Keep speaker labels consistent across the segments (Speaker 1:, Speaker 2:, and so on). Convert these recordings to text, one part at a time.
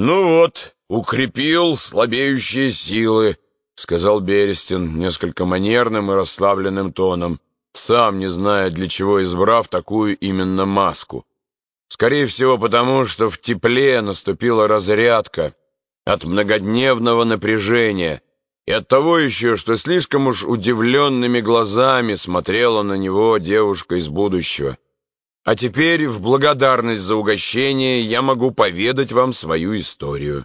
Speaker 1: «Ну вот, укрепил слабеющие силы», — сказал Берестин несколько манерным и расслабленным тоном, сам не зная, для чего избрав такую именно маску. Скорее всего, потому что в тепле наступила разрядка от многодневного напряжения и от того еще, что слишком уж удивленными глазами смотрела на него девушка из будущего. А теперь, в благодарность за угощение, я могу поведать вам свою историю.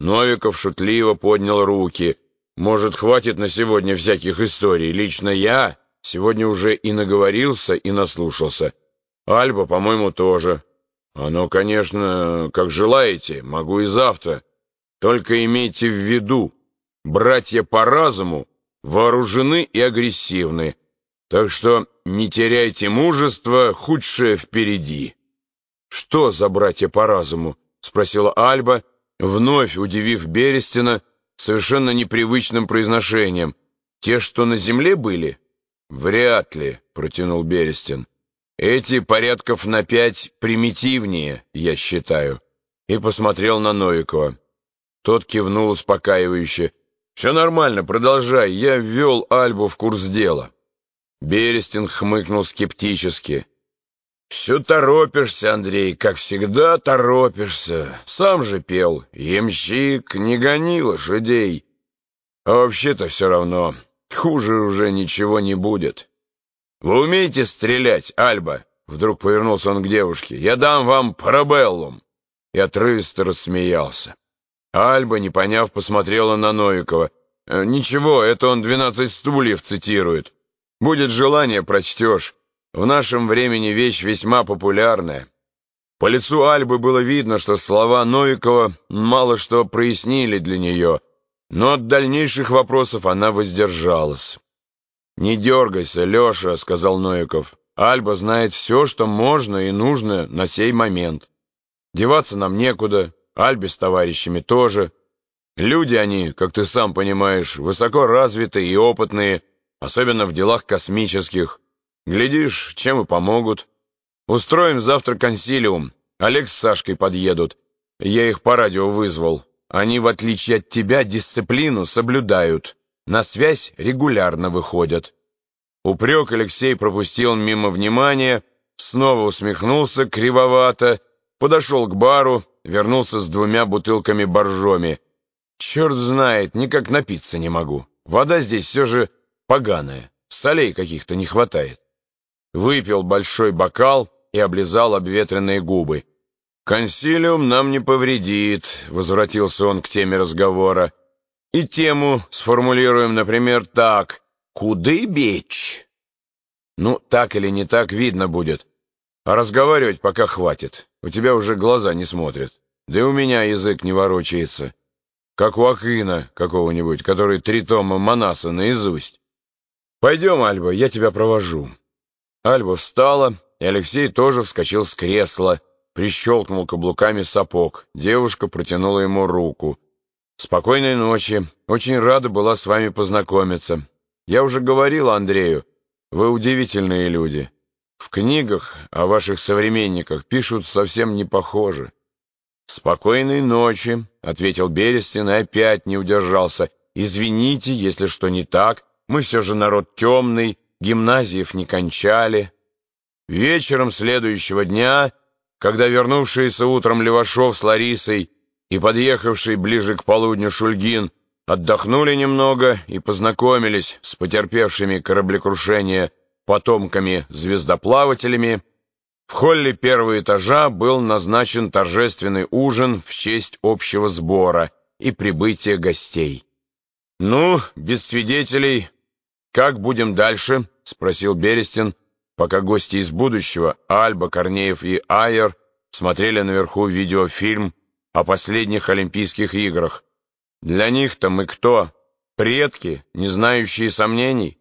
Speaker 1: Новиков шутливо поднял руки. Может, хватит на сегодня всяких историй. Лично я сегодня уже и наговорился, и наслушался. Альба, по-моему, тоже. Оно, конечно, как желаете, могу и завтра. Только имейте в виду, братья по разуму вооружены и агрессивны. Так что не теряйте мужества, худшее впереди. Что за братья по разуму? Спросила Альба, вновь удивив Берестина совершенно непривычным произношением. Те, что на земле были? Вряд ли, протянул Берестин. Эти порядков на пять примитивнее, я считаю. И посмотрел на Новикова. Тот кивнул успокаивающе. «Все нормально, продолжай, я ввел Альбу в курс дела». Берестин хмыкнул скептически. «Все торопишься, Андрей, как всегда торопишься. Сам же пел. Ямщик, не гони лошадей. А вообще-то все равно, хуже уже ничего не будет. Вы умеете стрелять, Альба?» Вдруг повернулся он к девушке. «Я дам вам парабеллум!» И отрывисто рассмеялся. Альба, не поняв, посмотрела на Новикова. «Э, «Ничего, это он двенадцать стульев цитирует. Будет желание, прочтешь. В нашем времени вещь весьма популярная. По лицу Альбы было видно, что слова Новикова мало что прояснили для нее, но от дальнейших вопросов она воздержалась. «Не дергайся, Леша», — сказал Новиков. «Альба знает все, что можно и нужно на сей момент. Деваться нам некуда, Альбе с товарищами тоже. Люди они, как ты сам понимаешь, высоко развитые и опытные, особенно в делах космических. Глядишь, чем и помогут. Устроим завтра консилиум. Олег с Сашкой подъедут. Я их по радио вызвал. Они, в отличие от тебя, дисциплину соблюдают. На связь регулярно выходят. Упрек Алексей пропустил мимо внимания, снова усмехнулся кривовато, подошел к бару, вернулся с двумя бутылками боржоми. Черт знает, никак напиться не могу. Вода здесь все же поганая, солей каких-то не хватает. Выпил большой бокал и облизал обветренные губы. «Консилиум нам не повредит», — возвратился он к теме разговора. «И тему сформулируем, например, так. Куды бечь?» «Ну, так или не так, видно будет. А разговаривать пока хватит. У тебя уже глаза не смотрят. Да и у меня язык не ворочается. Как у Акина какого-нибудь, который три тома Манаса наизусть. Пойдем, Альба, я тебя провожу. Альба встала, и Алексей тоже вскочил с кресла, прищелкнул каблуками сапог. Девушка протянула ему руку. «Спокойной ночи. Очень рада была с вами познакомиться. Я уже говорила Андрею, вы удивительные люди. В книгах о ваших современниках пишут совсем не похоже». «Спокойной ночи», — ответил Берестин и опять не удержался. «Извините, если что не так. Мы все же народ темный, гимназиев не кончали». Вечером следующего дня, когда вернувшийся утром Левашов с Ларисой и подъехавший ближе к полудню Шульгин отдохнули немного и познакомились с потерпевшими кораблекрушение потомками-звездоплавателями, в холле первого этажа был назначен торжественный ужин в честь общего сбора и прибытия гостей. «Ну, без свидетелей, как будем дальше?» — спросил Берестин, пока гости из будущего, Альба, Корнеев и Айер, смотрели наверху видеофильм о последних Олимпийских играх. «Для них-то мы кто? Предки, не знающие сомнений?»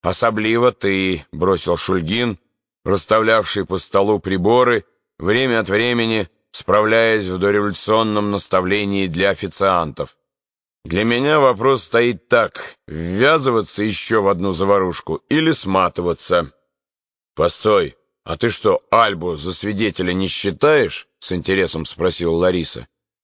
Speaker 1: «Особливо ты», — бросил Шульгин, расставлявший по столу приборы, время от времени справляясь в дореволюционном наставлении для официантов. Для меня вопрос стоит так, ввязываться еще в одну заварушку или сматываться. «Постой, а ты что, Альбу за свидетеля не считаешь?» — с интересом спросила Лариса.